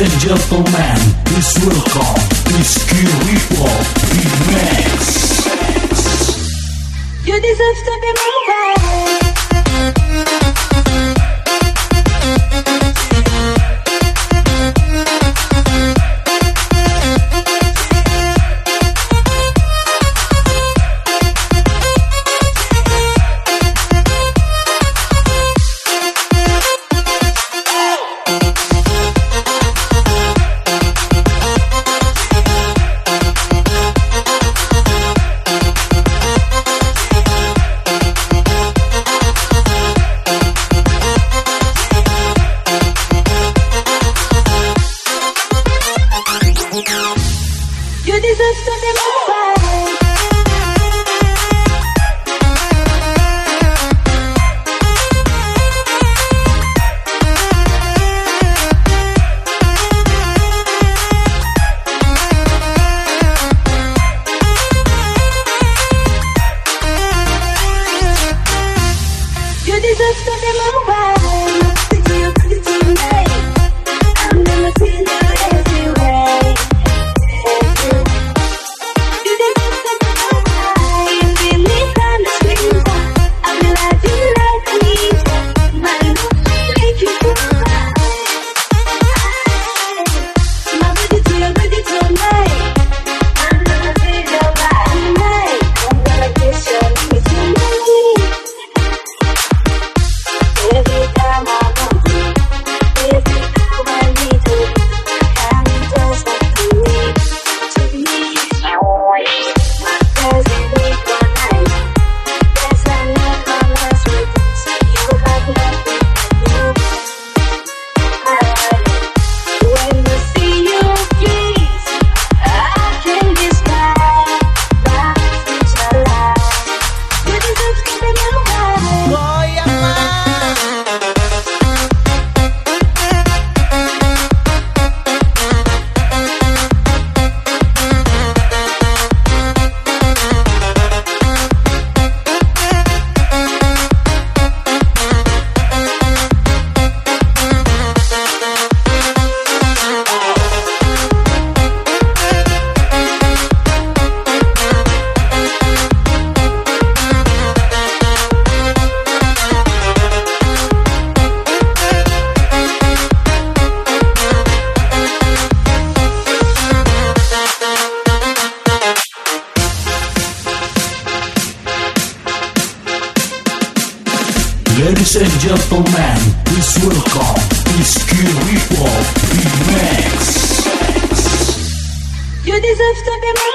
and gentlemen, please welcome this Q Report Max. You deserve to be mobile. just took a little. Ladies and gentlemen, please welcome Miss Kiriko Remix. You deserve to be my